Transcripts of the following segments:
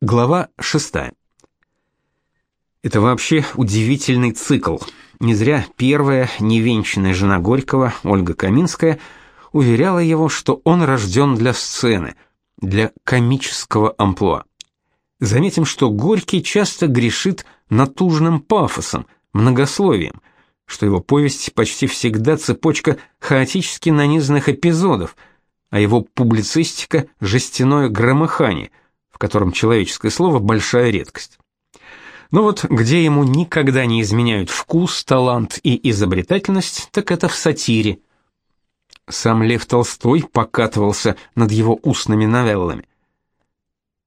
Глава 6. Это вообще удивительный цикл. Не зря первая невенчанная жена Горького, Ольга Каминская, уверяла его, что он рожден для сцены, для комического амплуа. Заметим, что Горький часто грешит натужным пафосом, многословием, что его повесть почти всегда цепочка хаотически нанизанных эпизодов, а его публицистика жестяное громыхание – в котором человеческое слово большая редкость. Но вот где ему никогда не изменяют вкус, талант и изобретательность, так это в сатире. Сам Лев Толстой покатывался над его устными новеллами.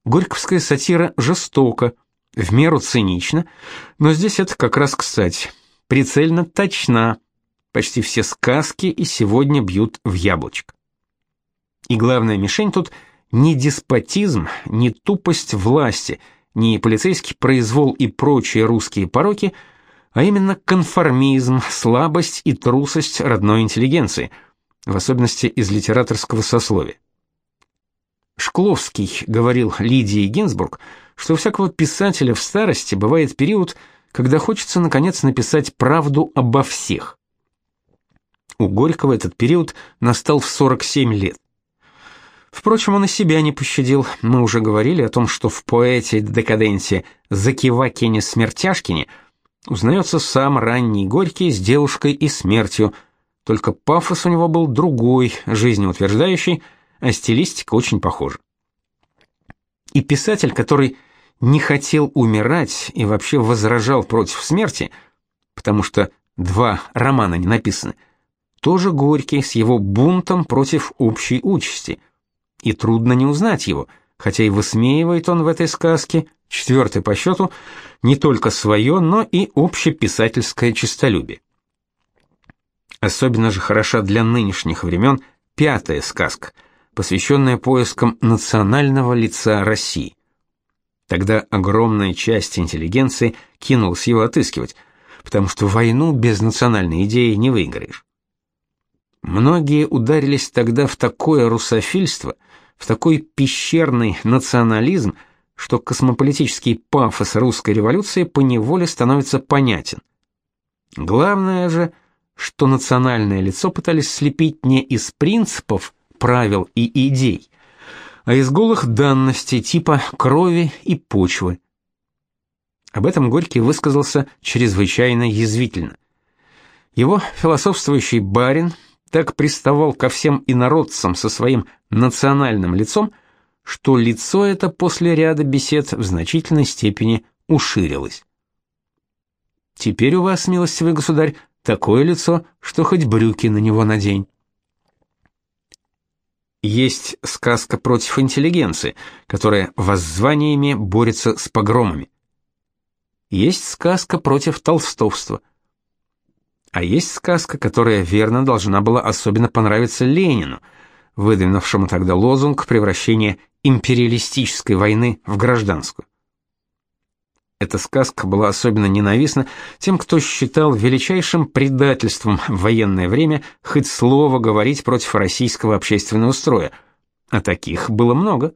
Горьковская сатира жестока, в меру цинична, но здесь это как раз кстати. Прицельно точна. Почти все сказки и сегодня бьют в яблочко. И главная мишень тут — ни деспотизм, ни тупость власти, ни полицейский произвол и прочие русские пороки, а именно конформизм, слабость и трусость родной интеллигенции, в особенности из литераторского сословия. Шкловский говорил Лидии Гинзбург, что у всякого писателя в старости бывает период, когда хочется наконец написать правду обо всех. У Горького этот период настал в 47 лет. Впрочем, он и себя не пощадил. Мы уже говорили о том, что в поэте-декаденте Закивакине Смертяшкине узнается сам ранний Горький с девушкой и смертью, только пафос у него был другой, жизнеутверждающий, а стилистика очень похожа. И писатель, который не хотел умирать и вообще возражал против смерти, потому что два романа не написаны, тоже Горький с его бунтом против общей участи – и трудно не узнать его, хотя и высмеивает он в этой сказке, четвертый по счету, не только свое, но и общеписательское честолюбие. Особенно же хороша для нынешних времен пятая сказка, посвященная поискам национального лица России. Тогда огромная часть интеллигенции кинулась его отыскивать, потому что войну без национальной идеи не выиграешь. Многие ударились тогда в такое русофильство – в такой пещерный национализм, что космополитический пафос русской революции поневоле становится понятен. Главное же, что национальное лицо пытались слепить не из принципов, правил и идей, а из голых данностей типа крови и почвы. Об этом Горький высказался чрезвычайно язвительно. Его философствующий барин так приставал ко всем инородцам со своим национальным лицом, что лицо это после ряда бесед в значительной степени уширилось. Теперь у вас, милостивый государь, такое лицо, что хоть брюки на него надень. Есть сказка против интеллигенции, которая воззваниями борется с погромами. Есть сказка против толстовства – а есть сказка, которая верно должна была особенно понравиться Ленину, выдвинувшему тогда лозунг превращения империалистической войны в гражданскую. Эта сказка была особенно ненавистна тем, кто считал величайшим предательством в военное время хоть слово говорить против российского общественного строя, а таких было много.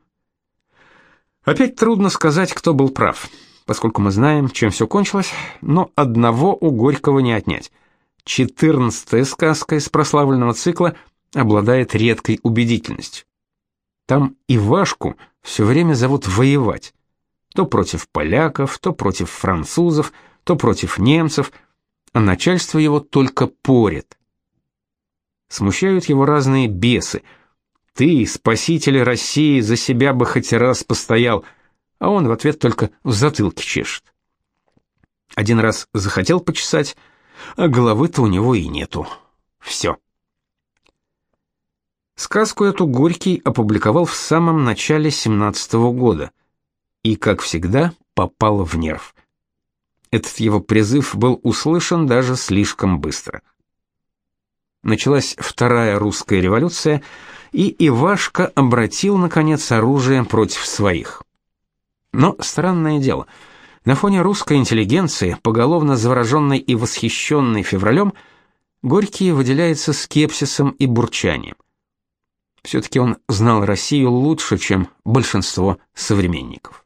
Опять трудно сказать, кто был прав, поскольку мы знаем, чем все кончилось, но одного у Горького не отнять – Четырнадцатая сказка из прославленного цикла обладает редкой убедительностью. Там Ивашку все время зовут воевать. То против поляков, то против французов, то против немцев, а начальство его только порит. Смущают его разные бесы. Ты, спаситель России, за себя бы хоть раз постоял, а он в ответ только в затылке чешет. Один раз захотел почесать, а головы-то у него и нету. Все. Сказку эту Горький опубликовал в самом начале 17 -го года и, как всегда, попал в нерв. Этот его призыв был услышан даже слишком быстро. Началась вторая русская революция, и Ивашка обратил наконец оружие против своих. Но странное дело — на фоне русской интеллигенции, поголовно завороженной и восхищенной февралем, Горький выделяется скепсисом и бурчанием. Все-таки он знал Россию лучше, чем большинство современников.